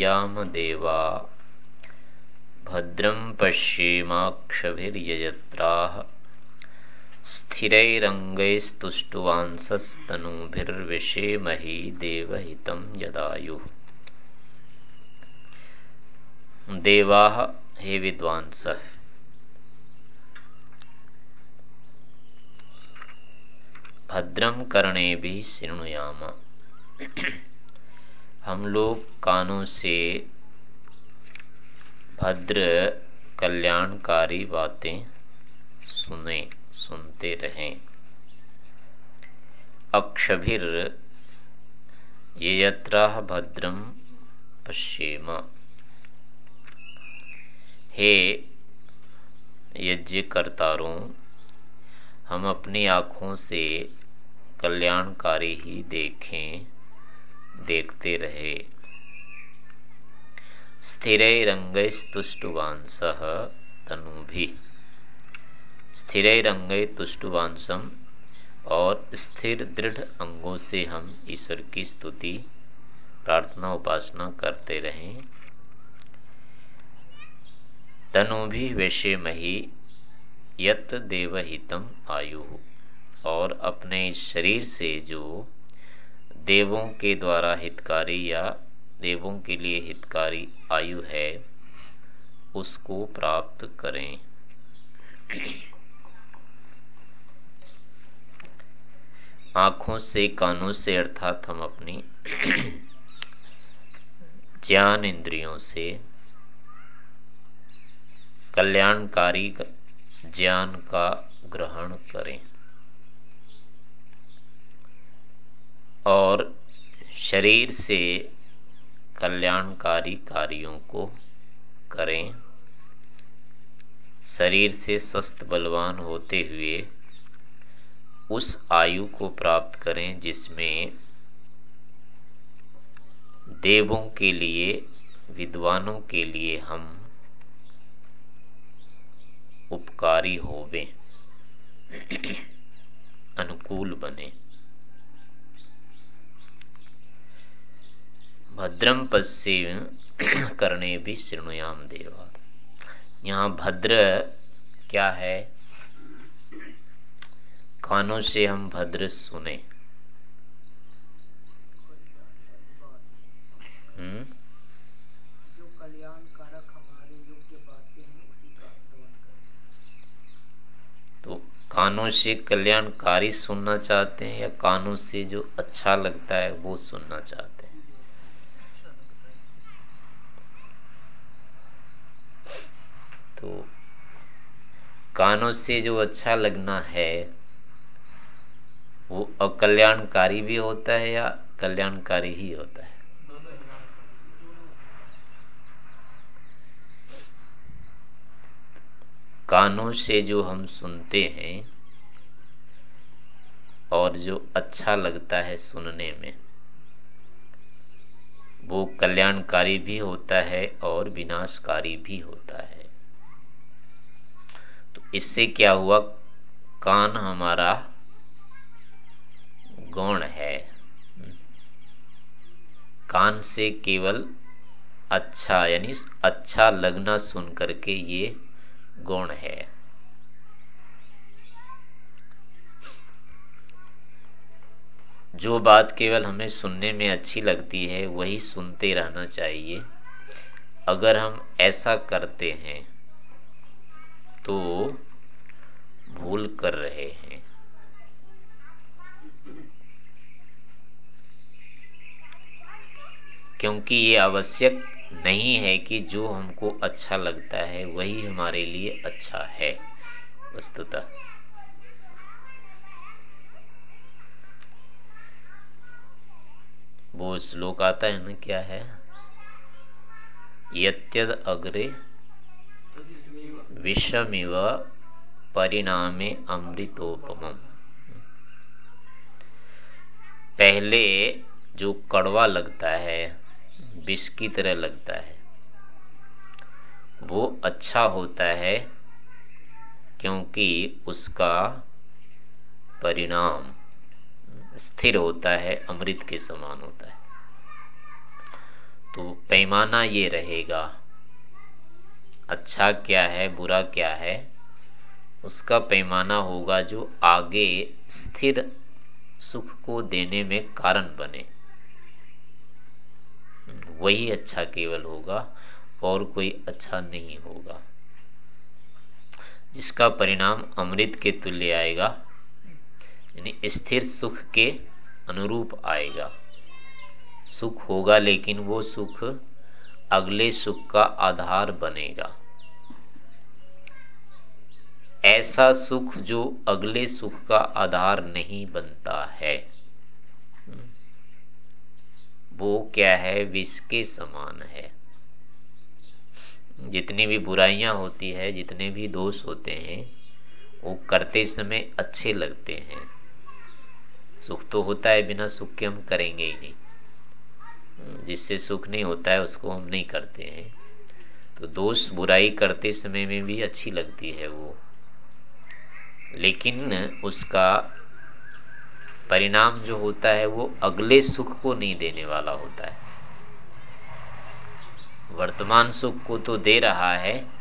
यामदेवा। भद्रं पश्येमाक्षभिर्यजत्राः। स्थिरैरङ्गैस्तुष्टुवांसस्तनूभिर्विषेमहि देवहितं यदायुः। देवाः हे विद्वांस। भद्रम करणे भी शृणुयाम हम लोग कानों से भद्र कल्याणकारी बातें सुने, सुनते रहें। अक्षभिर ये यत्रा भद्रम पश्येम। हे यज्ञ यज्ञकर्तारों, हम अपनी आँखों से कल्याणकारी ही देखें। देखते रहे। स्थिरैरंगैस्तुष्टुवांस तनुभि। स्थिरैरंगै तुष्टुवांसम और स्थिर दृढ़ अंगों से हम ईश्वर की स्तुति, प्रार्थना, उपासना करते रहें। तनु भी वैश्य मही यत देवहितम आयु और अपने शरीर से जो देवों के द्वारा हितकारी या देवों के लिए हितकारी आयु है, उसको प्राप्त करें। आँखों से, कानों से, अर्थात हम अपनी ज्ञान इंद्रियों से कल्याणकारी ज्ञान का ग्रहण करें। और शरीर से कल्याणकारी कार्यों को करें। शरीर से स्वस्थ, बलवान होते हुए उस आयु को प्राप्त करें जिसमें देवों के लिए, विद्वानों के लिए हम उपकारी होवे, अनुकूल बने। भद्रम पश्चिम करने भी श्रृणुयाम देवा। यहाँ भद्र क्या है? कानों से हम भद्र सुने। हम्म? जो कल्याणकारक हमारे योग्य बातें हैं उसी का तो कानों से कल्याणकारी सुनना चाहते हैं या कानों से जो अच्छा लगता है वो सुनना चाहते हैं? तो कानों से जो अच्छा लगना है, वो अकल्याणकारी भी होता है या कल्याणकारी ही होता है? कानों से जो हम सुनते हैं और जो अच्छा लगता है सुनने में, वो कल्याणकारी भी होता है और विनाशकारी भी होता है। इससे क्या हुआ? कान हमारा गौण है। कान से केवल अच्छा यानी अच्छा लगना सुन करके ये गौण है। जो बात केवल हमें सुनने में अच्छी लगती है, वही सुनते रहना चाहिए। अगर हम ऐसा करते हैं तो भूल कर रहे हैं। क्योंकि ये आवश्यक नहीं है कि जो हमको अच्छा लगता है, वही हमारे लिए अच्छा है। वस्तुतः। वो श्लोक आता है ना, क्या है? यत्यद अग्रे विषमिव परिणामे अमृतोपम पहले जो कड़वा लगता है विष की तरह लगता है, वो अच्छा होता है क्योंकि उसका परिणाम स्थिर होता है, अमृत के समान होता है। तो पैमाना ये रहेगा अच्छा क्या है, बुरा क्या है, उसका पैमाना होगा जो आगे स्थिर सुख को देने में कारण बने। वही अच्छा केवल होगा, और कोई अच्छा नहीं होगा, जिसका परिणाम अमृत के तुल्य आएगा, यानी स्थिर सुख के अनुरूप आएगा। सुख होगा लेकिन वो सुख अगले सुख का आधार बनेगा। ऐसा सुख जो अगले सुख का आधार नहीं बनता है। वो क्या है? विष के समान है। जितनी भी बुराइयाँ होती है, जितने भी दोष होते हैं, वो करते समय अच्छे लगते हैं। सुख तो होता है, बिना सुख के हम करेंगे ही नहीं। जिससे सुख नहीं होता है, उसको हम नहीं करते हैं। तो दोष बुराई करते समय में भी अच्छी लगती है वो। लेकिन उसका परिणाम जो होता है, वो अगले सुख को नहीं देने वाला होता है। वर्तमान सुख को तो दे रहा है,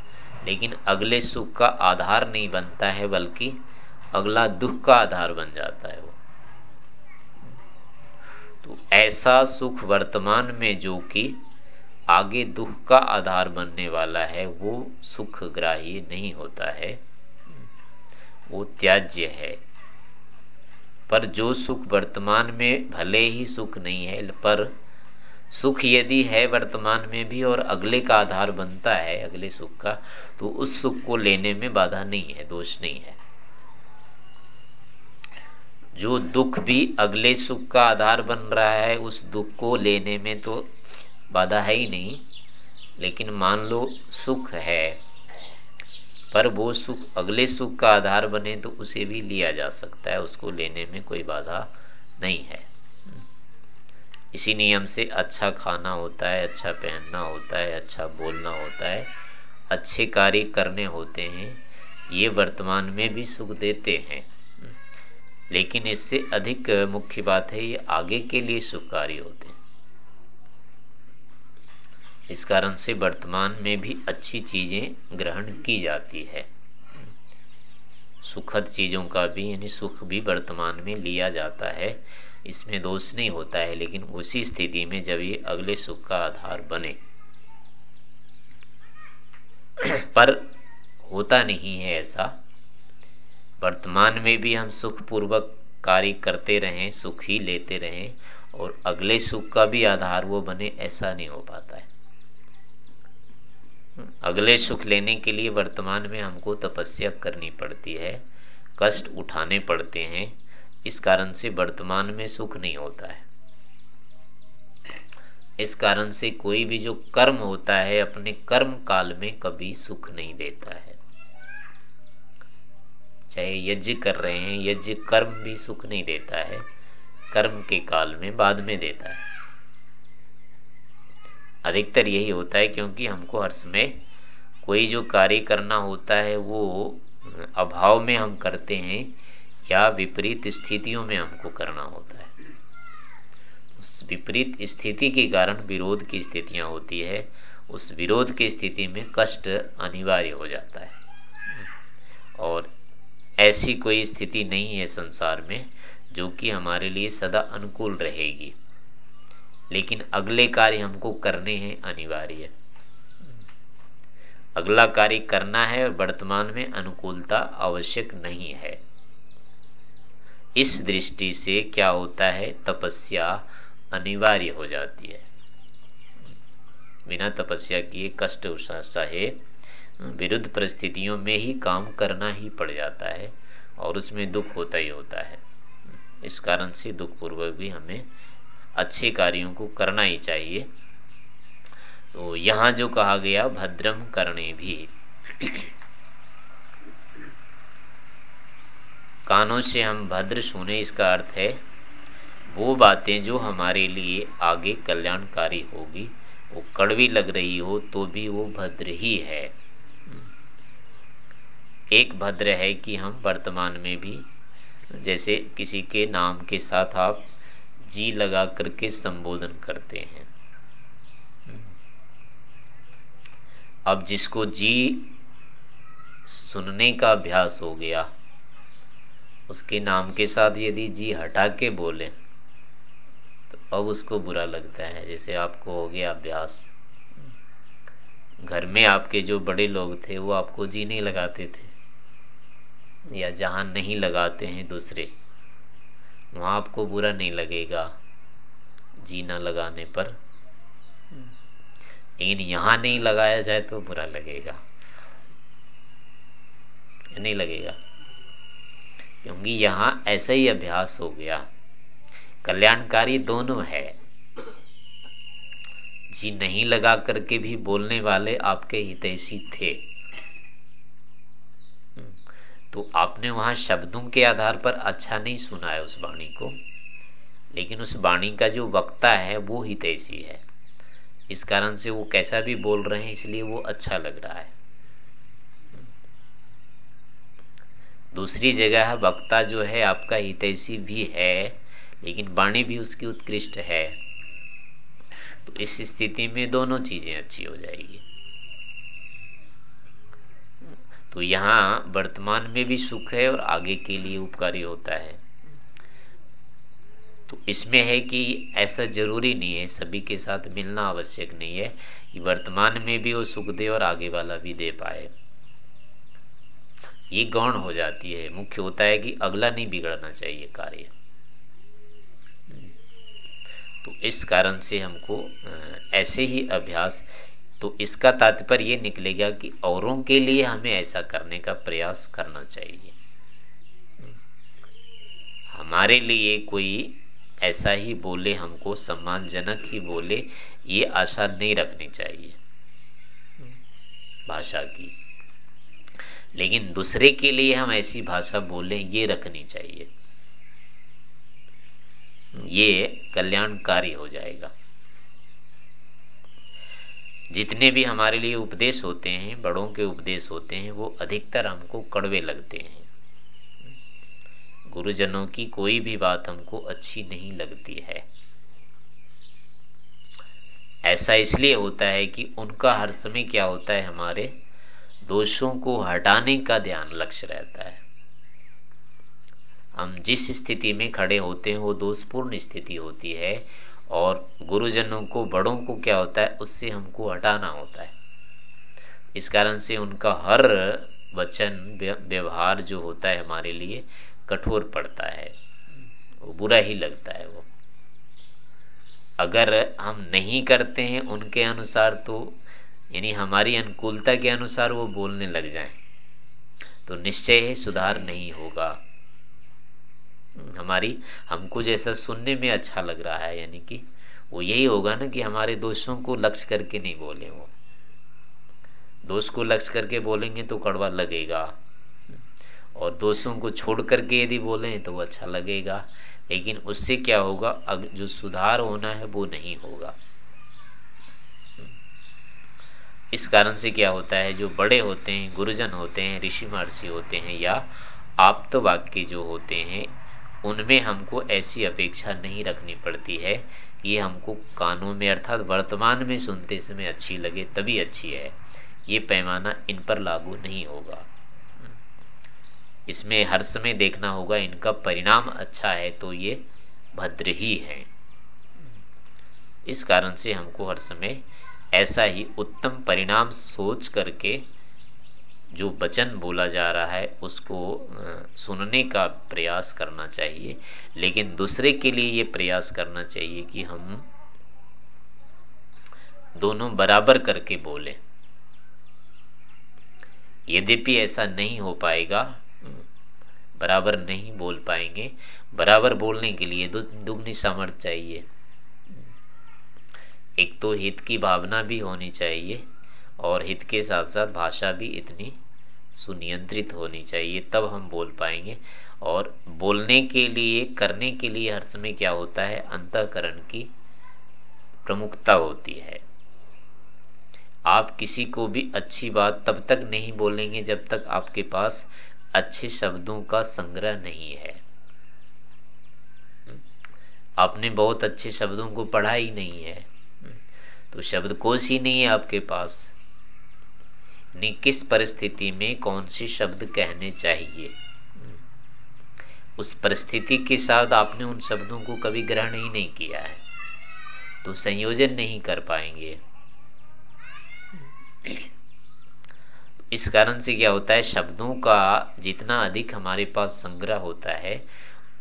लेकिन अगले सुख का आधार नहीं बनता है, बल्कि अगला दुख का आधार बन जाता है वो। तो ऐसा सुख वर्तमान में जो कि आगे दुख का आधार बनने वाला है, वो सुख ग्राही नहीं होता है। वो त्याज्य है। पर जो सुख वर्तमान में, भले ही सुख नहीं है, पर सुख यदि है वर्तमान में भी और अगले का आधार बनता है, अगले सुख का तो उस सुख को लेने में बाधा नहीं है, दोष नहीं है। जो दुख भी अगले सुख का आधार बन रहा है, उस दुख को लेने में तो बाधा है ही नहीं, लेकिन मान लो सुख है, पर वो सुख अगले सुख का आधार बने तो उसे भी लिया जा सकता है, उसको लेने में कोई बाधा नहीं है। इसी नियम से अच्छा खाना होता है अच्छा पहनना होता है अच्छा बोलना होता है, अच्छे कार्य करने होते हैं, ये वर्तमान में भी सुख देते हैं। लेकिन इससे अधिक मुख्य बात है, ये आगे के लिए सुखकारी होते हैं। इस कारण से वर्तमान में भी अच्छी चीज़ें ग्रहण की जाती है। सुखद चीज़ों का भी, यानी सुख भी वर्तमान में लिया जाता है। इसमें दोष नहीं होता है, लेकिन उसी स्थिति में जब ये अगले सुख का आधार बने। पर होता नहीं है ऐसा। वर्तमान में भी हम सुखपूर्वक कार्य करते रहें, सुख ही लेते रहें और अगले सुख का भी आधार वो बने, ऐसा नहीं हो पाता है। अगले सुख लेने के लिए वर्तमान में हमको तपस्या करनी पड़ती है, कष्ट उठाने पड़ते हैं, इस कारण से वर्तमान में सुख नहीं होता है। इस कारण से कोई भी जो कर्म होता है, अपने कर्म काल में कभी सुख नहीं देता है। चाहे यज्ञ कर रहे हैं, यज्ञ कर्म भी सुख नहीं देता है, कर्म के काल में बाद में देता है। अधिकतर यही होता है क्योंकि हमको हर समय कोई जो कार्य करना होता है, वो अभाव में हम करते हैं या विपरीत स्थितियों में हमको करना होता है। उस विपरीत स्थिति के कारण विरोध की स्थितियाँ होती है, उस विरोध की स्थिति में कष्ट अनिवार्य हो जाता है। और ऐसी कोई स्थिति नहीं है संसार में, जो कि हमारे लिए सदा अनुकूल रहेगी। लेकिन अगले कार्य हमको करने हैं अनिवार्य। अगला कार्य करना है और वर्तमान में अनुकूलता आवश्यक नहीं है। इस दृष्टि से क्या होता है, तपस्या अनिवार्य हो जाती है। बिना तपस्या किए कष्ट सहे विरुद्ध परिस्थितियों में ही काम करना ही पड़ जाता है और उसमें दुख होता ही होता है। इस कारण से दुख पूर्वक भी हमें अच्छे कार्यों को करना ही चाहिए। तो यहाँ जो कहा गया भद्रम करने भी। कानों से हम भद्र सुने इसका अर्थ है, वो बातें जो हमारे लिए आगे कल्याणकारी होगी, वो कड़वी लग रही हो तो भी वो भद्र ही है। एक भद्र है कि हम वर्तमान में भी, जैसे किसी के नाम के साथ आप जी लगा करके संबोधन करते हैं। अब जिसको जी सुनने का अभ्यास हो गया, उसके नाम के साथ यदि जी हटा के बोले तो अब उसको बुरा लगता है, जैसे आपको हो गया अभ्यास। घर में आपके जो बड़े लोग थे, वो आपको जी नहीं लगाते थे। या जहाँ नहीं लगाते हैं दूसरे, वहाँ आपको बुरा नहीं लगेगा जी ना लगाने पर। लेकिन यहाँ नहीं लगाया जाए तो बुरा लगेगा नहीं लगेगा? क्योंकि यहाँ ऐसा ही अभ्यास हो गया। कल्याणकारी दोनों है। जी नहीं लगा करके भी बोलने वाले आपके हितैषी थे। तो आपने वहाँ शब्दों के आधार पर अच्छा नहीं सुना है उस वाणी को। लेकिन उस वाणी का जो वक्ता है, वो हितैषी है। इस कारण से वो कैसा भी बोल रहे हैं, इसलिए वो अच्छा लग रहा है। दूसरी जगह है वक्ता जो है, आपका हितैषी भी है, लेकिन वाणी भी उसकी उत्कृष्ट है। तो इस स्थिति में दोनों चीज़ें अच्छी हो जाएगी। तो यहाँ वर्तमान में भी सुख है और आगे के लिए उपकारी होता है। तो इसमें है कि ऐसा ज़रूरी नहीं है, सभी के साथ मिलना आवश्यक नहीं है कि वर्तमान में भी वो सुख दे और आगे वाला भी दे पाए। ये गौण हो जाती है। मुख्य होता है कि अगला नहीं बिगड़ना चाहिए कार्य। तो इस कारण से हमको ऐसे ही अभ्यास तो इसका तात्पर्य ये निकलेगा कि औरों के लिए हमें ऐसा करने का प्रयास करना चाहिए। हमारे लिए कोई ऐसा ही बोले, हमको सम्मानजनक ही बोले, ये आशा नहीं रखनी चाहिए भाषा की। लेकिन दूसरे के लिए हम ऐसी भाषा बोले, ये रखनी चाहिए। ये कल्याणकारी हो जाएगा। जितने भी हमारे लिए उपदेश होते हैं, बड़ों के उपदेश होते हैं, वो अधिकतर हमको कड़वे लगते हैं। गुरुजनों की कोई भी बात हमको अच्छी नहीं लगती है। ऐसा इसलिए होता है कि उनका हर समय क्या होता है, हमारे दोषों को हटाने का ध्यान लक्ष्य रहता है। हम जिस स्थिति में खड़े होते हैं, वो दोषपूर्ण स्थिति होती है और गुरुजनों को, बड़ों को क्या होता है? उससे हमको हटाना होता है। इस कारण से उनका हर वचन व्यवहार जो होता है हमारे लिए कठोर पड़ता है। वो बुरा ही लगता है वो। अगर हम नहीं करते हैं उनके अनुसार तो यानी हमारी अनुकूलता के अनुसार वो बोलने लग जाए। तो निश्चय ही सुधार नहीं होगा। हमारी, हमको जैसा सुनने में अच्छा लग रहा है, यानी कि वो यही होगा ना कि हमारे दोषों को लक्ष्य करके नहीं बोले वो। दोष को लक्ष्य करके बोलेंगे तो कड़वा लगेगा। और दोषों को छोड़ करके यदि बोले तो वो अच्छा लगेगा। लेकिन उससे क्या होगा जो सुधार होना है वो नहीं होगा। इस कारण से क्या होता है, जो बड़े होते हैं, गुरुजन होते हैं, ऋषि महर्षि होते हैं, या आप तो वाक्य जो होते हैं उनमें हमको ऐसी अपेक्षा नहीं रखनी पड़ती है। ये हमको कानों में अर्थात वर्तमान में सुनते समय अच्छी लगे, तभी अच्छी है। ये पैमाना इन पर लागू नहीं होगा। इसमें हर समय देखना होगा, इनका परिणाम अच्छा है तो ये भद्र ही है। इस कारण से हमको हर समय ऐसा ही उत्तम परिणाम सोच करके जो वचन बोला जा रहा है, उसको सुनने का प्रयास करना चाहिए। लेकिन दूसरे के लिए ये प्रयास करना चाहिए कि हम दोनों बराबर करके बोले। यद्यपि ऐसा नहीं हो पाएगा, बराबर नहीं बोल पाएँगे। बराबर बोलने के लिए दुगनी सामर्थ्य चाहिए। एक तो हित की भावना भी होनी चाहिए, और हित के साथ साथ भाषा भी इतनी सुनियंत्रित होनी चाहिए, तब हम बोल पाएँगे। और बोलने के लिए, करने के लिए हर समय क्या होता है? अंतकरण की प्रमुखता होती है। आप किसी को भी अच्छी बात तब तक नहीं बोलेंगे जब तक आपके पास अच्छे शब्दों का संग्रह नहीं है। आपने बहुत अच्छे शब्दों को पढ़ा ही नहीं है। तो शब्द कोश ही नहीं है आपके पास। किस परिस्थिति में कौन सी शब्द कहने चाहिए? उस परिस्थिति के साथ आपने उन शब्दों को कभी ग्रहण ही नहीं किया है तो संयोजन नहीं कर पाएँगे। इस कारण से क्या होता है, शब्दों का जितना अधिक हमारे पास संग्रह होता है,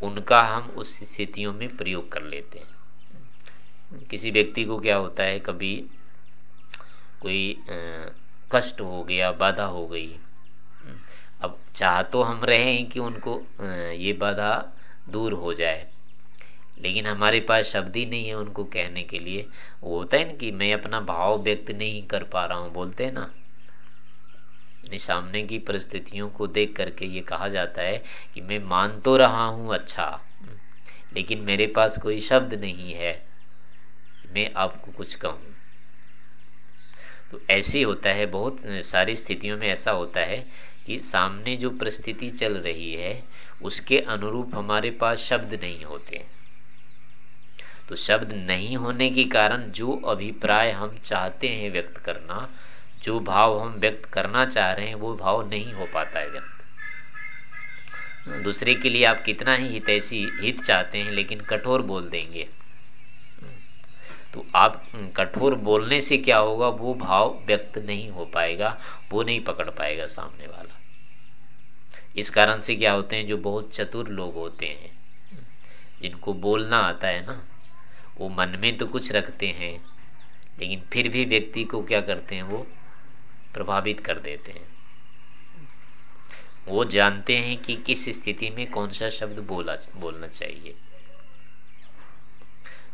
उनका हम उस स्थितियों में प्रयोग कर लेते हैं। किसी व्यक्ति को क्या होता है, कभी कोई कष्ट हो गया, बाधा हो गई। अब चाह तो हम रहे हैं कि उनको ये बाधा दूर हो जाए। लेकिन हमारे पास शब्द ही नहीं है उनको कहने के लिए। वो होता है ना कि मैं अपना भाव व्यक्त नहीं कर पा रहा हूँ, बोलते हैं ना। सामने की परिस्थितियों को देख करके ये कहा जाता है कि मैं मान तो रहा हूँ अच्छा लेकिन मेरे पास कोई शब्द नहीं है मैं आपको कुछ कहूँ। तो ऐसे होता है, बहुत सारी स्थितियों में ऐसा होता है कि सामने जो परिस्थिति चल रही है, उसके अनुरूप हमारे पास शब्द नहीं होते। तो शब्द नहीं होने के कारण जो अभिप्राय हम चाहते हैं व्यक्त करना, जो भाव हम व्यक्त करना चाह रहे हैं, वो भाव नहीं हो पाता है व्यक्त। दूसरे के लिए आप कितना ही हितैषी हित चाहते हैं, लेकिन कठोर बोल देंगे। तो आप कठोर बोलने से क्या होगा? वो भाव व्यक्त नहीं हो पाएगा, वो नहीं पकड़ पाएगा सामने वाला। इस कारण से क्या होते हैं, जो बहुत चतुर लोग होते हैं, जिनको बोलना आता है ना, वो मन में तो कुछ रखते हैं, लेकिन फिर भी व्यक्ति को क्या करते हैं, वो प्रभावित कर देते हैं। वो जानते हैं कि किस स्थिति में कौन सा शब्द बोला, बोलना चाहिए।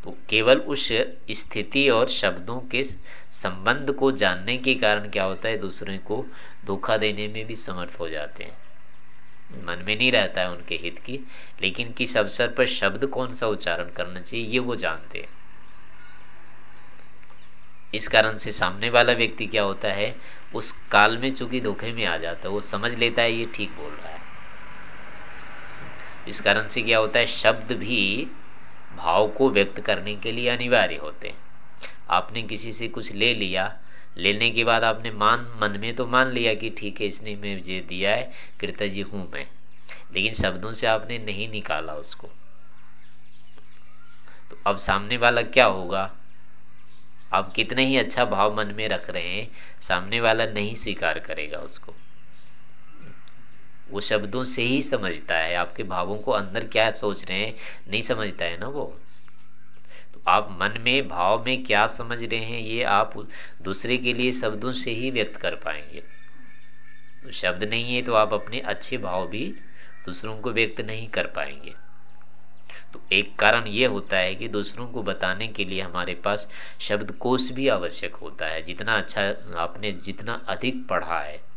तो केवल उस स्थिति और शब्दों के संबंध को जानने के कारण क्या होता है, दूसरे को धोखा देने में भी समर्थ हो जाते हैं। मन में नहीं रहता है उनके हित की, लेकिन किस अवसर पर शब्द कौन सा उच्चारण करना चाहिए, ये वो जानते हैं। इस कारण से सामने वाला व्यक्ति क्या होता है, उस काल में चूँकि धोखे में आ जाता है, वो समझ लेता है, ये ठीक बोल रहा है। इस कारण से क्या होता है, शब्द भी भाव को व्यक्त करने के लिए अनिवार्य होते हैं। आपने किसी से कुछ ले लिया, लेने के बाद आपने मान, मन में तो मान लिया कि ठीक है, इसने मुझे दिया है, कृतज्ञ हूँ मैं। लेकिन शब्दों से आपने नहीं निकाला उसको। तो अब सामने वाला क्या होगा? आप कितने ही अच्छा भाव मन में रख रहे हैं, सामने वाला नहीं स्वीकार करेगा उसको। वो शब्दों से ही समझता है। आपके भावों को अंदर क्या सोच रहे हैं, नहीं समझता है ना वो? तो आप मन में, भाव में क्या समझ रहे हैं, ये आप दूसरे के लिए शब्दों से ही व्यक्त कर पाएँगे। तो शब्द नहीं है तो आप अपने अच्छे भाव भी दूसरों को व्यक्त नहीं कर पाएँगे। तो एक कारण ये होता है कि दूसरों को बताने के लिए हमारे पास शब्द कोश भी आवश्यक होता है। जितना अच्छा आपने जितना अधिक पढ़ा है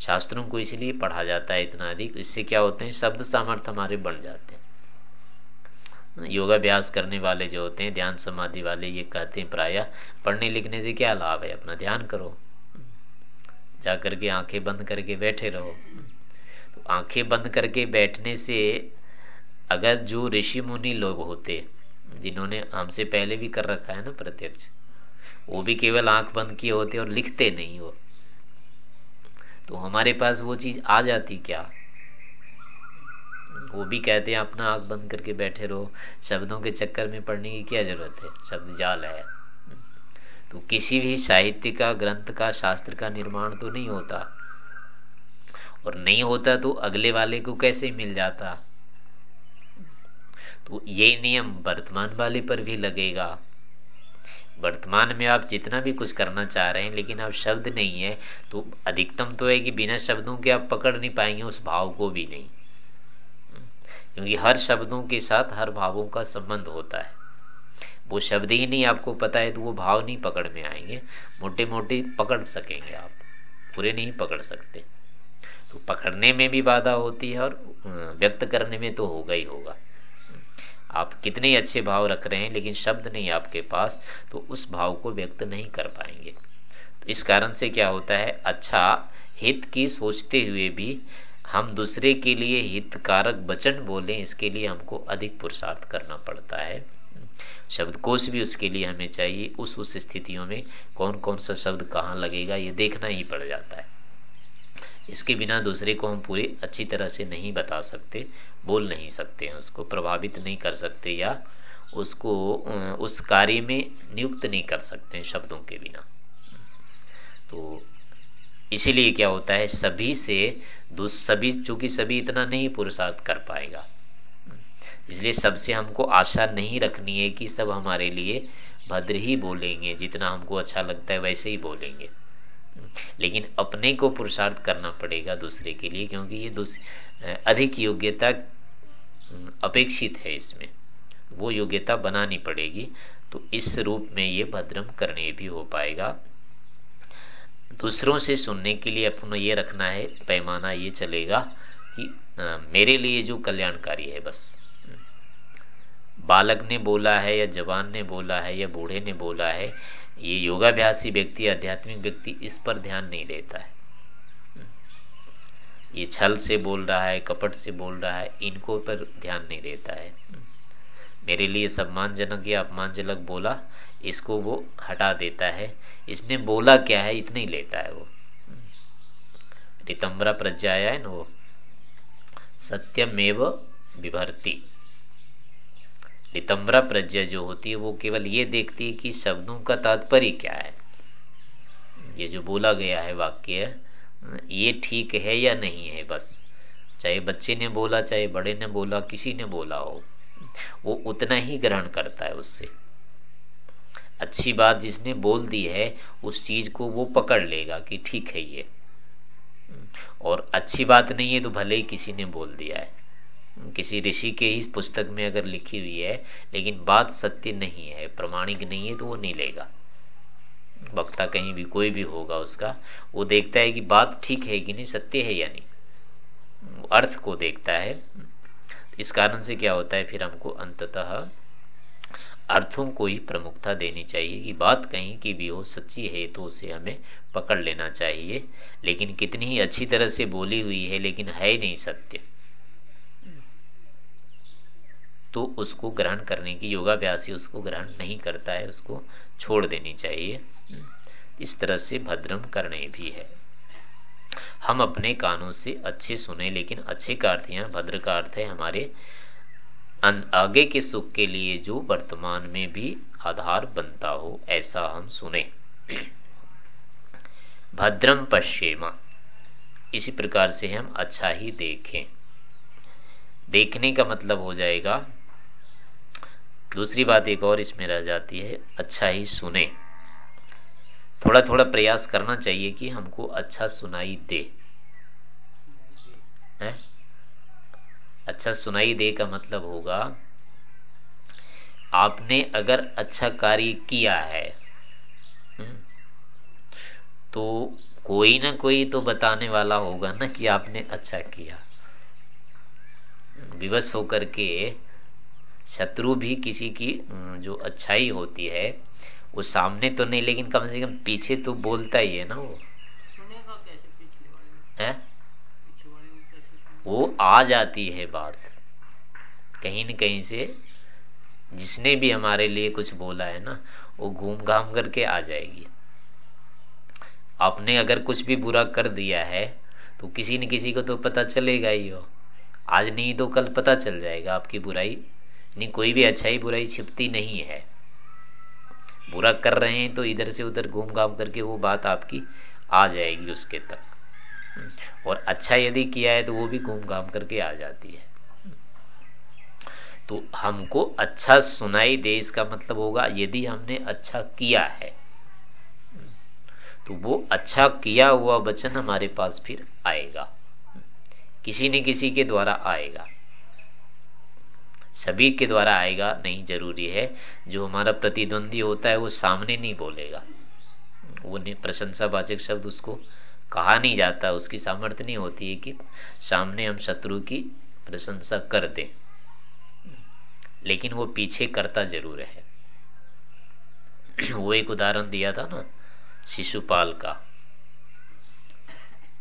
शास्त्रों को इसलिए पढ़ा जाता है इतना अधिक, इससे क्या होते हैं? शब्द सामर्थ्य हमारे बढ़ जाते हैं। योगाभ्यास करने वाले जो होते हैं, ध्यान समाधि वाले, ये कहते हैं प्राय, पढ़ने लिखने से क्या लाभ है? अपना ध्यान करो। जा करके आँखें बंद करके बैठे रहो। तो आँखें बंद करके बैठने से अगर जो ऋषि मुनि लोग होते, जिन्होंने हमसे पहले भी कर रखा है ना प्रत्यक्ष, वो भी केवल आँख बंद किए होते और लिखते नहीं हो तो हमारे पास वो चीज़ आ जाती क्या? वो भी कहते हैं, अपना आँख बंद करके बैठे रहो। शब्दों के चक्कर में पढ़ने की क्या ज़रूरत है? शब्द जाल है। तो किसी भी साहित्य का, ग्रंथ का, शास्त्र का निर्माण तो नहीं होता। और नहीं होता तो अगले वाले को कैसे मिल जाता? तो ये नियम वर्तमान वाले पर भी लगेगा। वर्तमान में आप जितना भी कुछ करना चाह रहे हैं, लेकिन आप शब्द नहीं है तो अधिकतम तो है कि बिना शब्दों के आप पकड़ नहीं पाएँगे उस भाव को भी नहीं। क्योंकि हर शब्दों के साथ हर भावों का संबंध होता है। वो शब्द ही नहीं, आपको पता है तो वो भाव नहीं पकड़ में आएँगे। मोटे मोटे पकड़ सकेंगे आप, पूरे नहीं पकड़ सकते। तो पकड़ने में भी बाधा होती है और व्यक्त करने में तो होगा ही होगा। आप कितने अच्छे भाव रख रहे हैं, लेकिन शब्द नहीं आपके पास तो उस भाव को व्यक्त नहीं कर पाएँगे। तो इस कारण से क्या होता है अच्छा हित की सोचते हुए भी हम दूसरे के लिए हितकारक वचन बोले, इसके लिए हमको अधिक पुरुषार्थ करना पड़ता है। शब्दकोश भी उसके लिए हमें चाहिए, उस उस स्थितियों में कौन कौन सा शब्द कहाँ लगेगा, ये देखना ही पड़ जाता है। इसके बिना दूसरे को हम पूरे अच्छी तरह से नहीं बता सकते बोल नहीं सकते हैं उसको प्रभावित नहीं कर सकते या उसको उस कार्य में नियुक्त नहीं कर सकते हैं शब्दों के बिना। तो इसीलिए क्या होता है, सभी से सभी, चूँकि सभी इतना नहीं पुरुषार्थ कर पाएगा। इसलिए सबसे हमको आशा नहीं रखनी है कि सब हमारे लिए भद्र ही बोलेंगे, जितना हमको अच्छा लगता है वैसे ही बोलेंगे। लेकिन अपने को पुरुषार्थ करना पड़ेगा दूसरे के लिए, क्योंकि ये अधिक योग्यता अपेक्षित है इसमें। वो योग्यता बनानी पड़ेगी तो इस रूप में ये भद्रम करने भी हो पाएगा। दूसरों से सुनने के लिए अपन ये रखना है पैमाना ये चलेगा कि आ, मेरे लिए जो कल्याणकारी है बस। बालक ने बोला है या जवान ने बोला है या बूढ़े ने बोला है ये योगाभ्यासी व्यक्ति आध्यात्मिक व्यक्ति इस पर ध्यान नहीं देता है। ये छल से बोल रहा है, कपट से बोल रहा है, इनको पर ध्यान नहीं देता है। मेरे लिए सम्मानजनक या अपमानजनक बोला, इसको वो हटा देता है। इसने बोला क्या है, इतना ही लेता है वो। रितंबरा प्रज्ञाया है ना वो। सत्यमेव विभर्ती। नितंबरा प्रज्ञा जो होती है, वो केवल ये देखती है कि शब्दों का तात्पर्य क्या है। ये जो बोला गया है वाक्य ये ठीक है या नहीं है, बस। चाहे बच्चे ने बोला, चाहे बड़े ने बोला, किसी ने बोला हो, वो उतना ही ग्रहण करता है उससे। अच्छी बात जिसने बोल दी है, उस चीज़ को वो पकड़ लेगा कि ठीक है ये। और अच्छी बात नहीं है तो भले ही किसी ने बोल दिया है। किसी ऋषि के ही पुस्तक में अगर लिखी हुई है, लेकिन बात सत्य नहीं है, प्रमाणिक नहीं है तो वो नहीं लेगा। वक्ता कहीं भी, कोई भी होगा उसका, वो देखता है कि बात ठीक है कि नहीं, सत्य है या नहीं। अर्थ को देखता है। इस कारण से क्या होता है, फिर हमको अंततः अर्थों को ही प्रमुखता देनी चाहिए कि बात कहीं की भी हो, सच्ची है तो उसे हमें पकड़ लेना चाहिए। लेकिन कितनी ही अच्छी तरह से बोली हुई है, लेकिन है नहीं सत्य। तो उसको ग्रहण करने की योगाभ्यास ही उसको ग्रहण नहीं करता है, उसको छोड़ देनी चाहिए। इस तरह से भद्रम करने भी है। हम अपने कानों से अच्छे सुने, लेकिन अच्छे का अर्थ यहाँ भद्र का अर्थ है हमारे आगे के सुख के लिए जो वर्तमान में भी आधार बनता हो, ऐसा हम सुने। भद्रम पश्चिमा इसी प्रकार से हम अच्छा ही देखें। देखने का मतलब हो जाएगा दूसरी बात एक और इसमें रह जाती है अच्छा ही सुने। थोड़ा थोड़ा प्रयास करना चाहिए कि हमको अच्छा सुनाई दे। है? अच्छा सुनाई दे का मतलब होगा आपने अगर अच्छा कार्य किया है हम्म, तो कोई ना कोई तो बताने वाला होगा ना कि आपने अच्छा किया। विवश होकर के शत्रु भी किसी की जो अच्छाई होती है वो सामने तो नहीं लेकिन कम से कम पीछे तो बोलता ही है ना वो। है? वो आ जाती है बात। कहीं न कहीं से जिसने भी हमारे लिए कुछ बोला है ना वो घूम घाम करके आ जाएगी। आपने अगर कुछ भी बुरा कर दिया है तो किसी न किसी को तो पता चलेगा ही हो। आज नहीं तो कल पता चल जाएगा आपकी बुराई। नहीं, कोई भी अच्छाई बुराई छिपती नहीं है। बुरा कर रहे हैं तो इधर से उधर घूम घाम करके वो बात आपकी आ जाएगी उसके तक। और अच्छा यदि किया है तो वो भी घूम घाम करके आ जाती है। तो हमको अच्छा सुनाई दे, इसका मतलब होगा यदि हमने अच्छा किया है तो वो अच्छा किया हुआ वचन हमारे पास फिर आएगा। किसी न किसी के द्वारा आएगा। सभी के द्वारा आएगा, नहीं ज़रूरी है। जो हमारा प्रतिद्वंदी होता है, वो सामने नहीं बोलेगा। वो नहीं प्रशंसावाचक शब्द उसको कहा नहीं जाता। उसकी सामर्थ्य नहीं होती है कि सामने हम शत्रु की प्रशंसा कर दें। लेकिन वो पीछे करता ज़रूर है। वो एक उदाहरण दिया था ना, शिशुपाल का।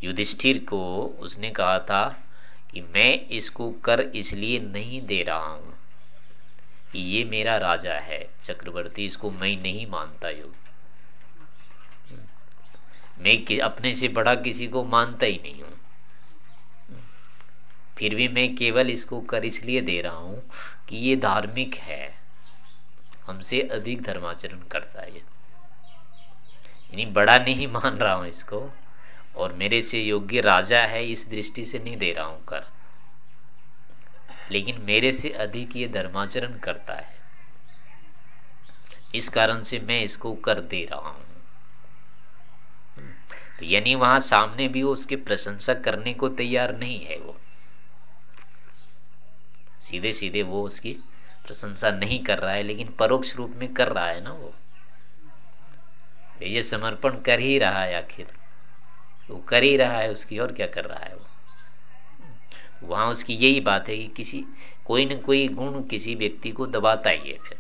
युधिष्ठिर को उसने कहा था कि मैं इसको कर इसलिए नहीं दे रहा हूँ। ये मेरा राजा है, चक्रवर्ती, इसको मैं नहीं मानता योग मैं अपने से बड़ा किसी को मानता ही नहीं हूँ। फिर भी मैं केवल इसको कर इसलिए दे रहा हूँ कि ये धार्मिक है। हमसे अधिक धर्माचरण करता है यानी बड़ा नहीं मान रहा हूँ इसको। और मेरे से योग्य राजा है, इस दृष्टि से नहीं दे रहा हूँ कर। लेकिन मेरे से अधिक ये धर्माचरण करता है। इस कारण से मैं इसको कर दे रहा हूँ। तो यानी वहाँ सामने भी वो उसकी प्रशंसा करने को तैयार नहीं है वो। सीधे सीधे वो उसकी प्रशंसा नहीं कर रहा है, लेकिन परोक्ष रूप में कर रहा है ना वो। ये समर्पण कर ही रहा है आखिर। वो कर ही रहा है, उसकी और क्या कर रहा है वो? वहाँ उसकी यही बात है कि किसी, कोई न कोई गुण किसी व्यक्ति को दबाता ही है फिर।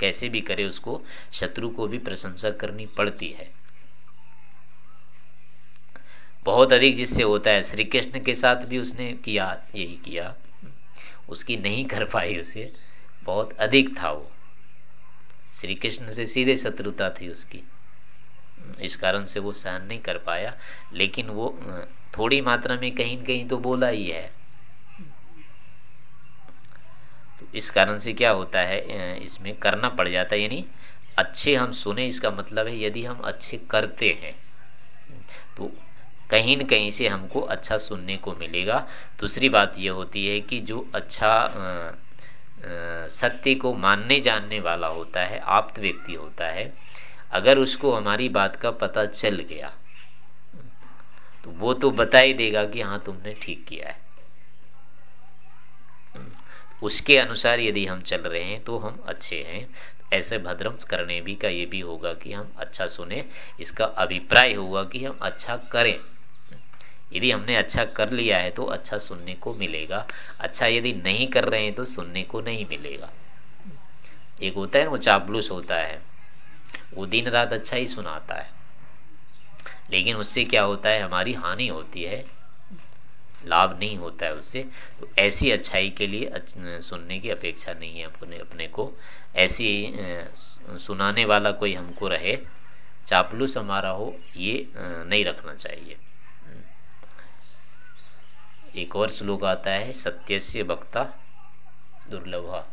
कैसे भी करे उसको, शत्रु को भी प्रशंसा करनी पड़ती है। बहुत अधिक जिससे होता है श्री कृष्ण के साथ भी उसने किया, यही किया। उसकी नहीं कर पाई उसे, बहुत अधिक था वो। श्री कृष्ण से सीधे शत्रुता थी उसकी। इस कारण से वो सहन नहीं कर पाया, लेकिन वो थोड़ी मात्रा में कहीं कहीं तो बोला ही है। तो इस कारण से क्या होता है इसमें करना पड़ जाता है, यानी अच्छे हम सुने, इसका मतलब है यदि हम अच्छे करते हैं तो कहीं न कहीं से हमको अच्छा सुनने को मिलेगा। दूसरी बात यह होती है कि जो अच्छा सत्य को मानने जानने वाला होता है, आप्त व्यक्ति होता है अगर उसको हमारी बात का पता चल गया तो वो तो बता ही देगा कि हाँ तुमने ठीक किया है। उसके अनुसार यदि हम चल रहे हैं तो हम अच्छे हैं। ऐसे भद्रम करने भी का ये भी होगा कि हम अच्छा सुने। इसका अभिप्राय होगा कि हम अच्छा करें। यदि हमने अच्छा कर लिया है तो अच्छा सुनने को मिलेगा। अच्छा यदि नहीं कर रहे हैं तो सुनने को नहीं मिलेगा। एक होता है वो चापलूस होता है। वो दिन रात अच्छा ही सुनाता है। लेकिन उससे क्या होता है, हमारी हानि होती है, लाभ नहीं होता है उससे। तो ऐसी अच्छाई के लिए सुनने की अपेक्षा नहीं है अपने अपने को। ऐसी सुनाने वाला कोई हमको रहे, चापलूस हमारा हो, ये नहीं रखना चाहिए। एक और श्लोक आता है सत्य से वक्ता दुर्लभ।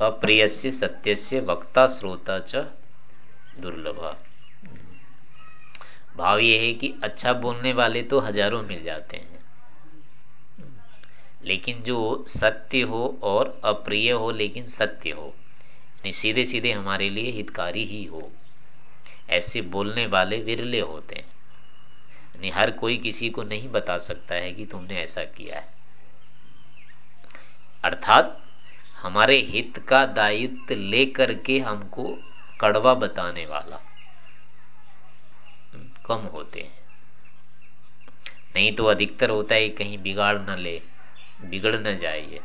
अप्रिय सत्य से वक्ता श्रोता च दुर्लभ। भाव ये है कि अच्छा बोलने वाले तो हज़ारों मिल जाते हैं। लेकिन जो सत्य हो और अप्रिय हो, लेकिन सत्य हो यानी सीधे सीधे हमारे लिए हितकारी ही हो। ऐसे बोलने वाले विरले होते हैं। नहीं हर कोई किसी को नहीं बता सकता है कि तुमने ऐसा किया है। अर्थात हमारे हित का दायित्व लेकर के हमको कड़वा बताने वाला। कम होते हैं। नहीं तो अधिकतर होता है कहीं बिगाड़ न ले, बिगड़ न जाए।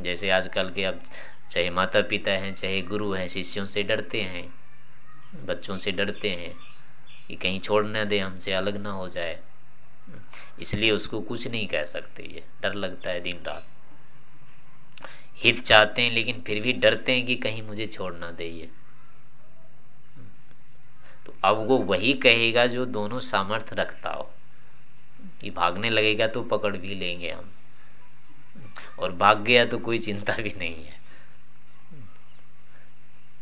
जैसे आजकल के अब चाहे माता पिता हैं, चाहे गुरु हैं, शिष्यों से डरते हैं, बच्चों से डरते हैं कि कहीं छोड़ न दे, हमसे अलग ना हो जाए। इसलिए उसको कुछ नहीं कह सकते ये। डर लगता है दिन रात हित चाहते हैं, लेकिन फिर भी डरते हैं कि कहीं मुझे छोड़ ना दे ये। तो अब वो वही कहेगा जो दोनों सामर्थ्य रखता हो। कि भागने लगेगा तो पकड़ भी लेंगे हम। और भाग गया तो कोई चिंता भी नहीं है।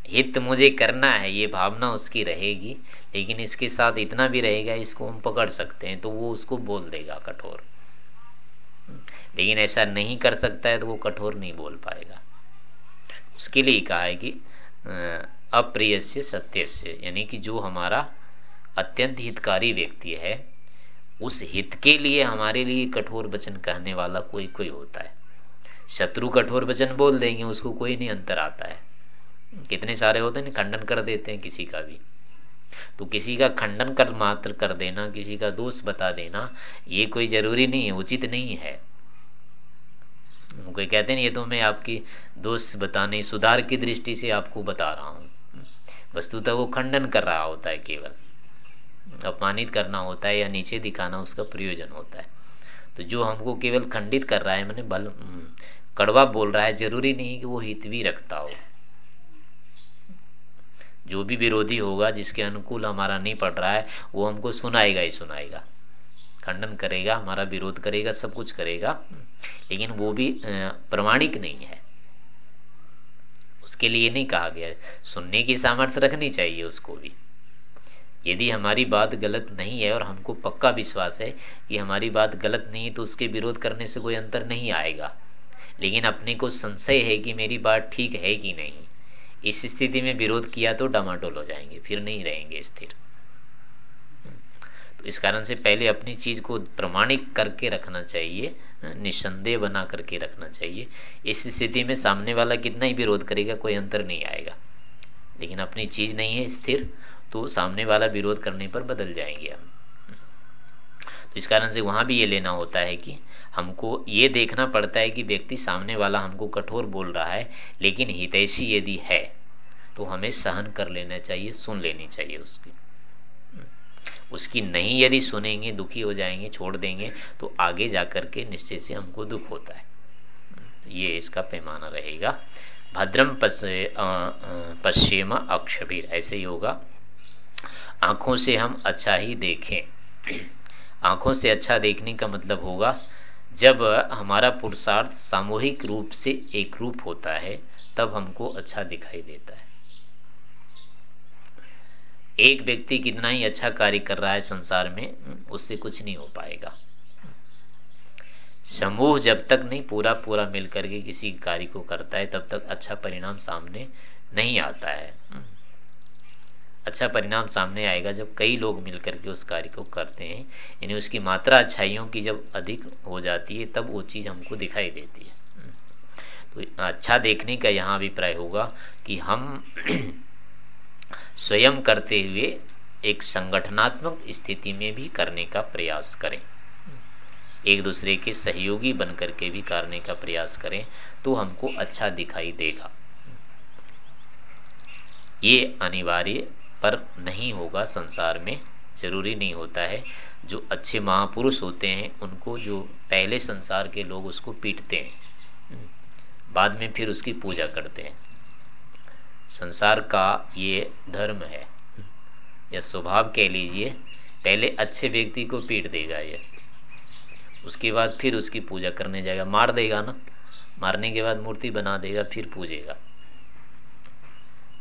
हित मुझे करना है, ये भावना उसकी रहेगी, लेकिन इसके साथ इतना भी रहेगा, इसको हम पकड़ सकते हैं तो वो उसको बोल देगा कठोर। लेकिन ऐसा नहीं कर सकता है तो वो कठोर नहीं बोल पाएगा। उसके लिए कहा है कि अप्रिय से सत्य से यानी कि जो हमारा अत्यंत हितकारी व्यक्ति है, उस हित के लिए हमारे लिए कठोर वचन कहने वाला कोई कोई होता है। शत्रु कठोर वचन बोल देंगे, उसको कोई नहीं अंतर आता है। कितने सारे होते हैं खंडन कर देते हैं किसी का भी। तो किसी का खंडन कर मात्र कर देना, किसी का दोष बता देना, ये कोई ज़रूरी नहीं है, उचित नहीं है। कोई कहते नहीं ये तो मैं आपकी दोष बताने, सुधार की दृष्टि से आपको बता रहा हूँ। वस्तुतः वो खंडन कर रहा होता है केवल। अपमानित करना होता है या नीचे दिखाना उसका प्रयोजन होता है। तो जो हमको केवल खंडित कर रहा है, मैंने बल कड़वा बोल रहा है, ज़रूरी नहीं कि वो हित भी रखता हो। जो भी विरोधी होगा, जिसके अनुकूल हमारा नहीं पड़ रहा है, वो हमको सुनाएगा ही सुनाएगा। खंडन करेगा, हमारा विरोध करेगा, सब कुछ करेगा, लेकिन वो भी प्रमाणिक नहीं है। उसके लिए नहीं कहा गया। सुनने की सामर्थ्य रखनी चाहिए उसको भी। यदि हमारी बात गलत नहीं है और हमको पक्का विश्वास है कि हमारी बात गलत नहीं है तो उसके विरोध करने से कोई अंतर नहीं आएगा। लेकिन अपने को संशय है कि मेरी बात ठीक है कि नहीं। इस स्थिति में विरोध किया तो डमाडोल हो जाएँगे, फिर नहीं रहेंगे स्थिर। इस कारण से पहले अपनी चीज़ को प्रमाणिक करके रखना चाहिए, निसंदेह बना करके रखना चाहिए। इस स्थिति में सामने वाला कितना ही विरोध करेगा, कोई अंतर नहीं आएगा। लेकिन अपनी चीज़ नहीं है, स्थिर तो सामने वाला विरोध करने पर बदल जाएँगे हम। तो इस कारण से वहाँ भी ये लेना होता है कि हमको ये देखना पड़ता है कि व्यक्ति सामने वाला हमको कठोर बोल रहा है, लेकिन हितैषी यदि है तो हमें सहन कर लेना चाहिए, सुन लेनी चाहिए उसकी। उसकी नहीं यदि सुनेंगे, दुखी हो जाएँगे, छोड़ देंगे तो आगे जाकर के निश्चय से हमको दुख होता है। ये इसका पैमाना रहेगा। भद्रम पश्चिम अक्षबीर ऐसे ही होगा। आँखों से हम अच्छा ही देखें। आँखों से अच्छा देखने का मतलब होगा, जब हमारा पुरुषार्थ सामूहिक रूप से एक रूप होता है, तब हमको अच्छा दिखाई देता है। एक व्यक्ति कितना ही अच्छा कार्य कर रहा है संसार में, उससे कुछ नहीं हो पाएगा। समूह जब तक नहीं पूरा पूरा मिलकर के किसी कार्य को करता है, तब तक अच्छा परिणाम सामने नहीं आता है। अच्छा परिणाम सामने आएगा जब कई लोग मिलकर के उस कार्य को करते हैं, यानी उसकी मात्रा अच्छाइयों की जब अधिक हो जाती है, तब वो चीज़ हमको दिखाई देती है। तो अच्छा देखने का यहाँ अभिप्राय होगा कि हम स्वयं करते हुए एक संगठनात्मक स्थिति में भी करने का प्रयास करें। एक दूसरे के सहयोगी बन करके भी करने का प्रयास करें तो हमको अच्छा दिखाई देगा। ये अनिवार्य पर नहीं होगा, संसार में ज़रूरी नहीं होता है। जो अच्छे महापुरुष होते हैं, उनको जो पहले संसार के लोग उसको पीटते हैं, बाद में फिर उसकी पूजा करते हैं। संसार का ये धर्म है। या स्वभाव कह लीजिए, पहले अच्छे व्यक्ति को पीट देगा ये। उसके बाद फिर उसकी पूजा करने जाएगा, मार देगा ना। मारने के बाद मूर्ति बना देगा, फिर पूजेगा।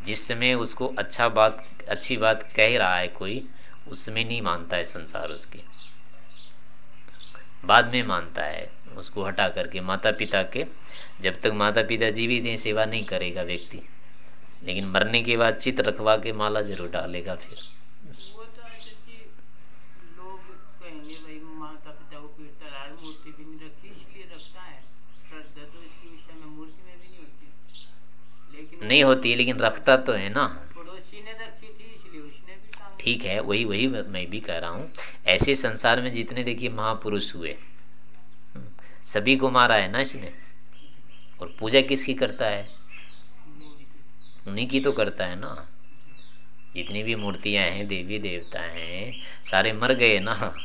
जिस समय उसको अच्छा बात, अच्छी बात कह रहा है कोई उसमें नहीं मानता है संसार उसके। बाद में मानता है, उसको हटा करके माता पिता के, जब तक माता पिता जीवित हैं, सेवा नहीं करेगा व्यक्ति। लेकिन मरने के बाद चित रखवा के माला ज़रूर डालेगा फिर। तो नहीं रखी इसलिए रखता है। श्रद्धा तो इसकी विषय में मूर्ति में भी नहीं होती। लेकिन नहीं होती लेकिन रखता तो है ना। ठीक है वही वही मैं भी कह रहा हूँ। ऐसे संसार में जितने देखिए महापुरुष हुए सभी को मारा है ना इसने? और पूजा किसकी करता है? उन्हीं की तो करता है ना। जितनी भी मूर्तियाँ हैं, देवी देवता हैं, सारे मर गए ना।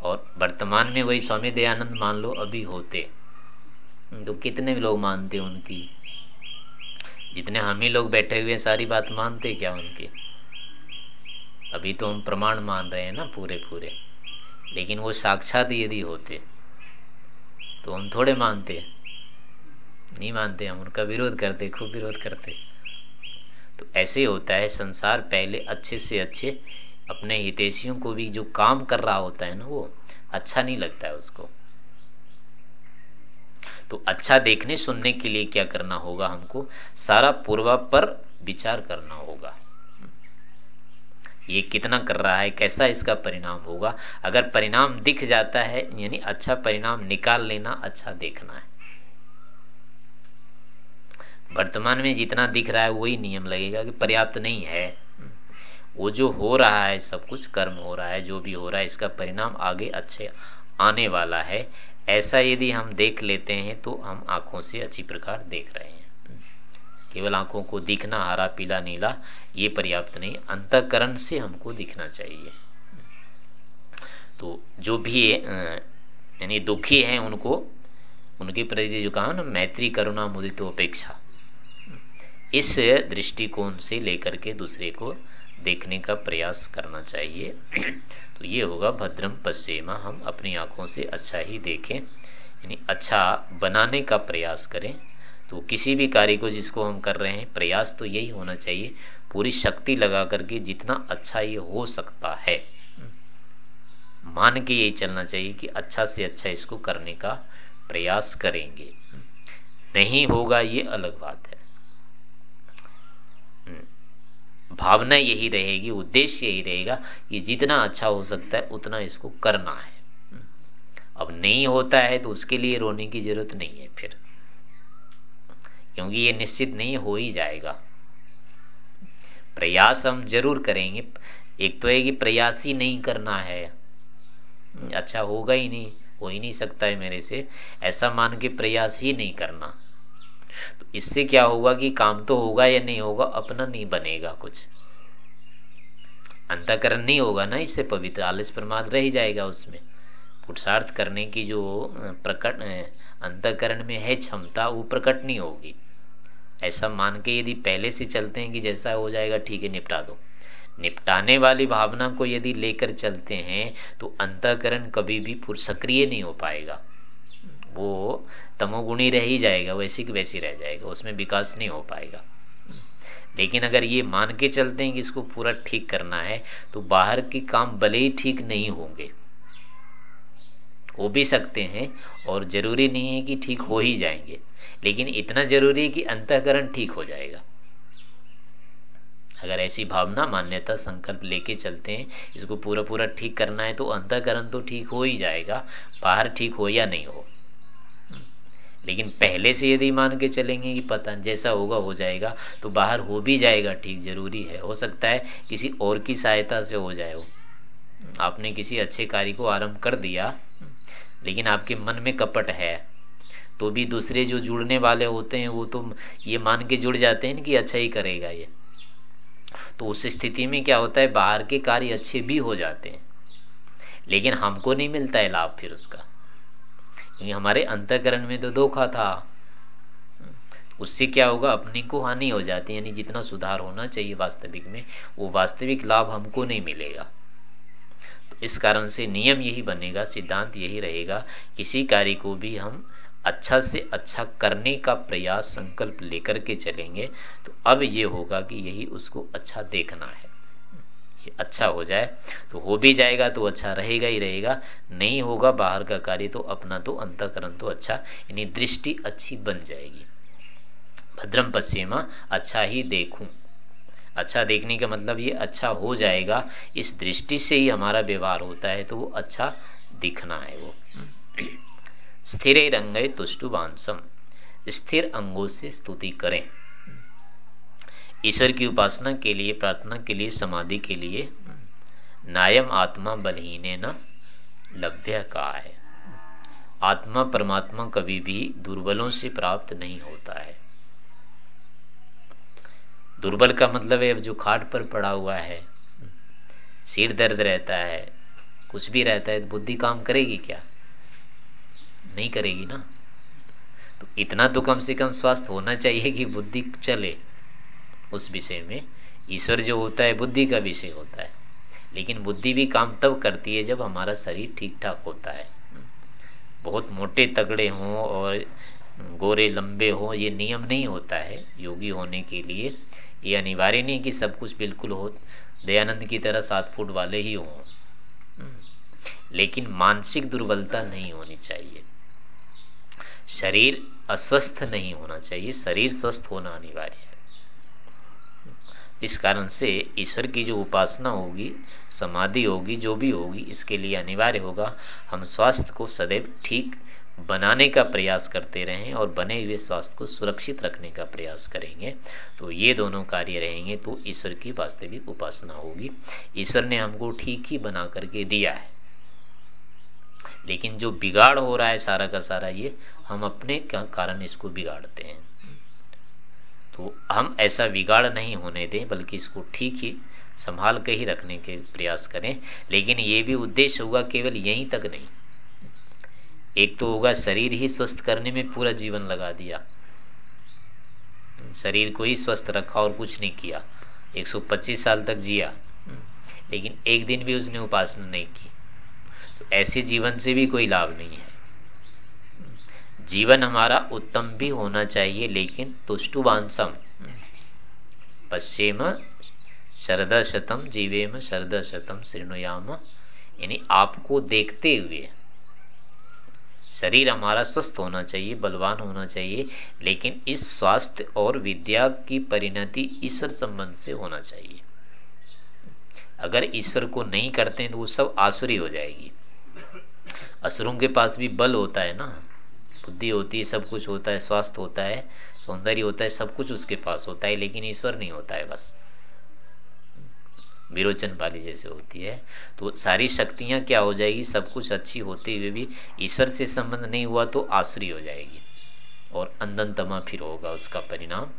और वर्तमान में वही स्वामी दयानंद मान लो अभी होते। तो कितने लोग मानते उनकी? जितने हम ही लोग बैठे हुए सारी बात मानते क्या उनकी? अभी तो हम प्रमाण मान रहे हैं ना पूरे पूरे लेकिन वो साक्षात यदि होते तो हम थोड़े मानते। नहीं मानते हम, उनका विरोध करते, खूब विरोध करते। तो ऐसे होता है, संसार पहले अच्छे से अच्छे अपने हितेशियों को भी जो काम कर रहा होता है ना वो अच्छा नहीं लगता है उसको। तो अच्छा देखने, सुनने के लिए क्या करना होगा हमको? सारा पूर्वा पर विचार करना होगा। ये कितना कर रहा है, कैसा इसका परिणाम होगा? अगर परिणाम दिख जाता है, यानी अच्छा परिणाम निकाल लेना अच्छा देखना है। वर्तमान में जितना दिख रहा है, वही नियम लगेगा कि पर्याप्त नहीं है। वो जो हो रहा है, सब कुछ कर्म हो रहा है, जो भी हो रहा है, इसका परिणाम आगे अच्छे आने वाला है। ऐसा यदि हम देख लेते हैं तो हम आँखों से अच्छी प्रकार देख रहे हैं। केवल आँखों को दिखना, हरा, पीला, नीला, ये पर्याप्त नहीं, अंतकरण से हमको दिखना चाहिए। तो जो भी यानी दुखी हैं उनको, उनके प्रति जो कहा ना, मैत्री, करुणा, मुदित अपेक्षा इस दृष्टिकोण से लेकर के दूसरे को देखने का प्रयास करना चाहिए। तो ये होगा भद्रम पश्चिमा हम अपनी आँखों से अच्छा ही देखें, यानी अच्छा बनाने का प्रयास करें। तो किसी भी कार्य को जिसको हम कर रहे हैं, प्रयास तो यही होना चाहिए, पूरी शक्ति लगा करके जितना अच्छा ये हो सकता है। मान के यही चलना चाहिए कि अच्छा से अच्छा इसको करने का प्रयास करेंगे। नहीं होगा ये अलग बात है। भावना यही रहेगी, उद्देश्य यही रहेगा कि जितना अच्छा हो सकता है, उतना इसको करना है। अब नहीं होता है तो उसके लिए रोने की ज़रूरत नहीं है फिर। क्योंकि ये निश्चित नहीं हो ही जाएगा। प्रयास हम ज़रूर करेंगे। एक तो है कि प्रयास ही नहीं करना है। अच्छा होगा ही नहीं, हो ही नहीं सकता है मेरे से। ऐसा मान के प्रयास ही नहीं करना। इससे क्या होगा कि काम तो होगा या नहीं होगा, अपना नहीं बनेगा कुछ। अंतकरण नहीं होगा ना, इससे पवित्र आलस प्रमाद रह जाएगा उसमें। पुरुषार्थ करने की जो प्रकट अंतकरण में है क्षमता, वो प्रकट नहीं होगी। ऐसा मान के यदि पहले से चलते हैं कि जैसा हो जाएगा, ठीक है, निपटा दो। निपटाने वाली भावना को यदि लेकर चलते हैं तो अंतकरण कभी भी सक्रिय नहीं हो पाएगा। वो तमोगुणी रह ही जाएगा, वैसी की वैसी रह जाएगा, उसमें विकास नहीं हो पाएगा। लेकिन अगर ये मान के चलते हैं कि इसको पूरा ठीक करना है तो बाहर के काम भले ही ठीक नहीं होंगे। हो भी सकते हैं, और ज़रूरी नहीं है कि ठीक हो ही जाएँगे, लेकिन इतना ज़रूरी है कि अंतकरण ठीक हो जाएगा। अगर ऐसी भावना, मान्यता, संकल्प लेके चलते हैं, इसको पूरा पूरा ठीक करना है तो अंतकरण तो ठीक हो ही जाएगा, बाहर ठीक हो या नहीं हो। लेकिन पहले से यदि मान के चलेंगे कि पता जैसा होगा हो जाएगा तो बाहर हो भी जाएगा, ठीक, ज़रूरी है। हो सकता है किसी और की सहायता से हो जाए वो। आपने किसी अच्छे कार्य को आरंभ कर दिया, लेकिन आपके मन में कपट है तो भी दूसरे जो जुड़ने वाले होते हैं, वो तो ये मान के जुड़ जाते हैं कि अच्छा ही करेगा ये। तो उस स्थिति में क्या होता है, बाहर के कार्य अच्छे भी हो जाते हैं, लेकिन हमको नहीं मिलता है लाभ फिर उसका। क्योंकि हमारे अंतकरण में तो धोखा था। उससे क्या होगा? अपने को हानि हो जाती है, यानी जितना सुधार होना चाहिए वास्तविक में, वो वास्तविक लाभ हमको नहीं मिलेगा। तो इस कारण से नियम यही बनेगा, सिद्धांत यही रहेगा, किसी कार्य को भी हम अच्छा से अच्छा करने का प्रयास, संकल्प लेकर के चलेंगे तो अब ये होगा कि यही उसको अच्छा देखना है। अच्छा हो जाए तो हो भी जाएगा तो अच्छा रहेगा ही रहेगा। नहीं होगा बाहर का कार्य तो अपना तो अंतकरण तो अच्छा यानी दृष्टि अच्छी बन जाएगी। भद्रम पश्चिमा अच्छा ही देखूँ। अच्छा देखने का मतलब ये अच्छा हो जाएगा, इस दृष्टि से ही हमारा व्यवहार होता है तो वो अच्छा दिखना है वो। स्थिर रंग तुष्टु बांसम स्थिर अंगों से स्तुति करें। ईश्वर की उपासना के लिए, प्रार्थना के लिए, समाधि के लिए, नायम आत्मा बलहीन न लभ्य का है आत्मा परमात्मा कभी भी दुर्बलों से प्राप्त नहीं होता है। दुर्बल का मतलब है जो खाट पर पड़ा हुआ है, सिर दर्द रहता है, कुछ भी रहता है तो बुद्धि काम करेगी क्या? नहीं करेगी ना? तो इतना तो कम से कम स्वास्थ्य होना चाहिए कि बुद्धि चले। उस विषय में। ईश्वर जो होता है, बुद्धि का विषय होता है। लेकिन बुद्धि भी काम तब करती है जब हमारा शरीर ठीक ठाक होता है। बहुत मोटे तगड़े हों और गोरे लंबे हों, ये नियम नहीं होता है योगी होने के लिए। ये अनिवार्य नहीं कि सब कुछ बिल्कुल हो, दयानंद की तरह सात फुट वाले ही हों। लेकिन मानसिक दुर्बलता नहीं होनी चाहिए। शरीर अस्वस्थ नहीं होना चाहिए, शरीर स्वस्थ होना अनिवार्य है। इस कारण से ईश्वर की जो उपासना होगी, समाधि होगी, जो भी होगी, इसके लिए अनिवार्य होगा। हम स्वास्थ्य को सदैव ठीक बनाने का प्रयास करते रहें और बने हुए स्वास्थ्य को सुरक्षित रखने का प्रयास करेंगे। तो ये दोनों कार्य रहेंगे तो ईश्वर की वास्तविक उपासना होगी। ईश्वर ने हमको ठीक ही बना करके दिया है। लेकिन जो बिगाड़ हो रहा है सारा का सारा ये, हम अपने कारण इसको बिगाड़ते हैं। तो हम ऐसा बिगाड़ नहीं होने दें, बल्कि इसको ठीक ही संभाल के ही रखने के प्रयास करें। लेकिन ये भी उद्देश्य होगा केवल यहीं तक नहीं। एक तो होगा शरीर ही स्वस्थ करने में पूरा जीवन लगा दिया। शरीर को ही स्वस्थ रखा और कुछ नहीं किया। 125 साल तक जिया। लेकिन एक दिन भी उसने उपासना नहीं की। तो ऐसे जीवन से भी कोई लाभ नहीं है। जीवन हमारा उत्तम भी होना चाहिए, लेकिन तुष्टुवांसम। पश्चिम शरद शतम जीवेम शरद शतम श्रृणुयाम यानी आपको देखते हुए शरीर हमारा स्वस्थ होना चाहिए, बलवान होना चाहिए, लेकिन इस स्वास्थ्य और विद्या की परिणति ईश्वर संबंध से होना चाहिए। अगर ईश्वर को नहीं करते हैं तो वो सब आसुरी हो जाएगी। असुरों के पास भी बल होता है ना। बुद्धि होती है, सब कुछ होता है स्वास्थ्य होता है, सौंदर्य होता है, सब कुछ उसके पास होता है, लेकिन ईश्वर नहीं होता है बस। विरोचन वाली जैसे होती है। तो सारी शक्तियाँ क्या हो जाएगी? सब कुछ अच्छी होते हुए भी ईश्वर से संबंध नहीं हुआ तो आसुरी हो जाएगी। और अंदन तमा फिर होगा उसका परिणाम।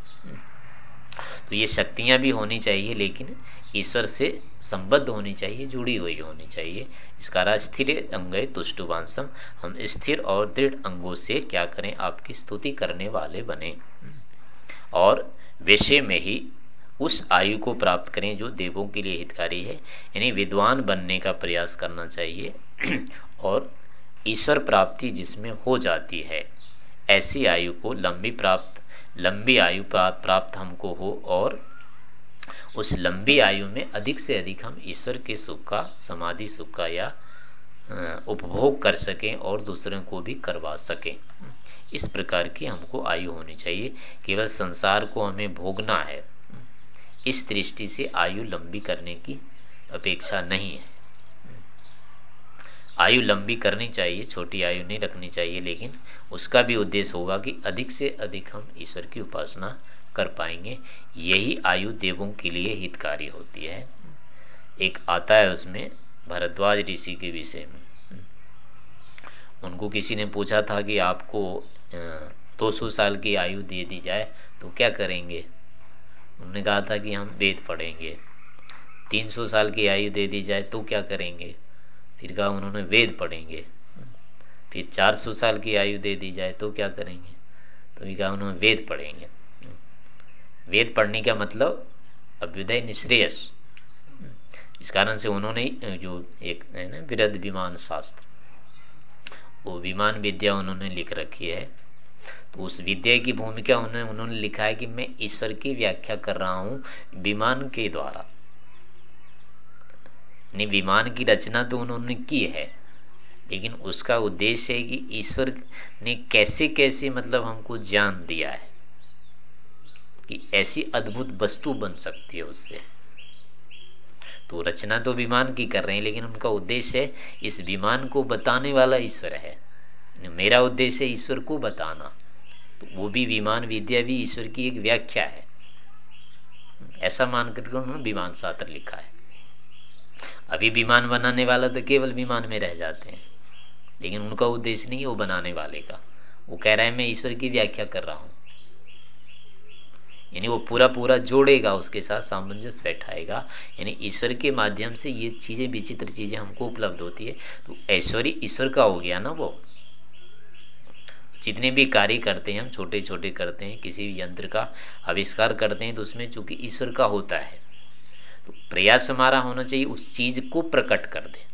तो ये शक्तियाँ भी होनी चाहिए, लेकिन ईश्वर से संबद्ध होनी चाहिए, जुड़ी हुई होनी चाहिए। इसका स्थिर अंग तुष्टुवांसम हम स्थिर और दृढ़ अंगों से क्या करें? आपकी स्तुति करने वाले बने। और विषय में ही उस आयु को प्राप्त करें जो देवों के लिए हितकारी है। यानी विद्वान बनने का प्रयास करना चाहिए। और ईश्वर प्राप्ति जिसमें हो जाती है, ऐसी आयु को लंबी प्राप्त लंबी आयु प्राप्त हमको हो और उस लंबी आयु में अधिक से अधिक हम ईश्वर के सुख का, समाधि सुख का या उपभोग कर सकें और दूसरों को भी करवा सकें। इस प्रकार की हमको आयु होनी चाहिए। केवल संसार को हमें भोगना है। इस दृष्टि से आयु लंबी करने की अपेक्षा नहीं है। आयु लंबी करनी चाहिए, छोटी आयु नहीं रखनी चाहिए, लेकिन उसका भी उद्देश्य होगा कि अधिक से अधिक हम ईश्वर की उपासना कर पाएँगे। यही आयु देवों के लिए हितकारी होती है। एक आता है उसमें, भरद्वाज ऋषि के विषय में। उनको किसी ने पूछा था कि आपको दो सौ साल की आयु दे दी जाए तो क्या करेंगे? उन्होंने कहा था कि हम वेद पढ़ेंगे। तीन सौ साल की आयु दे दी जाए तो क्या करेंगे? फिर कहा उन्होंने वेद पढ़ेंगे। फिर चार सौ साल की आयु दे दी जाए तो क्या करेंगे? तो भी कहा उन्होंने वेद पढ़ेंगे। वेद पढ़ने का मतलब अभ्युदय निश्रेयस। इस कारण से उन्होंने जो एक है ना विरध विमान शास्त्र, वो विमान विद्या उन्होंने लिख रखी है। तो उस विद्या की भूमिका उन्होंने उन्होंने लिखा है कि मैं ईश्वर की व्याख्या कर रहा हूँ विमान के द्वारा। नहीं विमान की रचना तो उन्होंने की है। लेकिन उसका उद्देश्य है कि ईश्वर ने कैसे कैसे मतलब हमको ज्ञान दिया है कि ऐसी अद्भुत वस्तु बन सकती है उससे। तो रचना तो विमान की कर रहे हैं, लेकिन उनका उद्देश्य है, इस विमान को बताने वाला ईश्वर है। मेरा उद्देश्य ईश्वर को बताना। तो वो भी विमान विद्या भी ईश्वर की एक व्याख्या है। ऐसा मान करके उन्होंने विमान शास्त्र लिखा है। अभी विमान बनाने वाला तो केवल विमान में रह जाते हैं। लेकिन उनका उद्देश्य नहीं है वो बनाने वाले का। वो कह रहा है, मैं ईश्वर की व्याख्या कर रहा हूँ। यानी वो पूरा पूरा जोड़ेगा, उसके साथ सामंजस्य बैठाएगा। यानी ईश्वर के माध्यम से ये चीज़ें, विचित्र चीज़ें हमको उपलब्ध होती है। तो ऐश्वर्य ईश्वर का हो गया ना वो? जितने भी कार्य करते हैं, हम छोटे छोटे करते हैं, किसी भी यंत्र का आविष्कार करते हैं तो उसमें चूँकि ईश्वर का होता है तो प्रयास हमारा होना चाहिए उस चीज़ को प्रकट कर दे।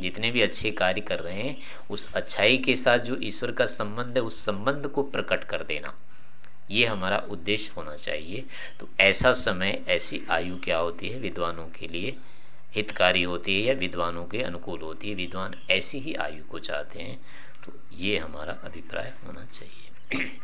जितने भी अच्छे कार्य कर रहे हैं, उस अच्छाई के साथ जो ईश्वर का संबंध है, उस संबंध को प्रकट कर देना। ये हमारा उद्देश्य होना चाहिए। तो ऐसा समय, ऐसी आयु क्या होती है विद्वानों के लिए? हितकारी होती है या विद्वानों के अनुकूल होती है? विद्वान ऐसी ही आयु को चाहते हैं तो ये हमारा अभिप्राय होना चाहिए।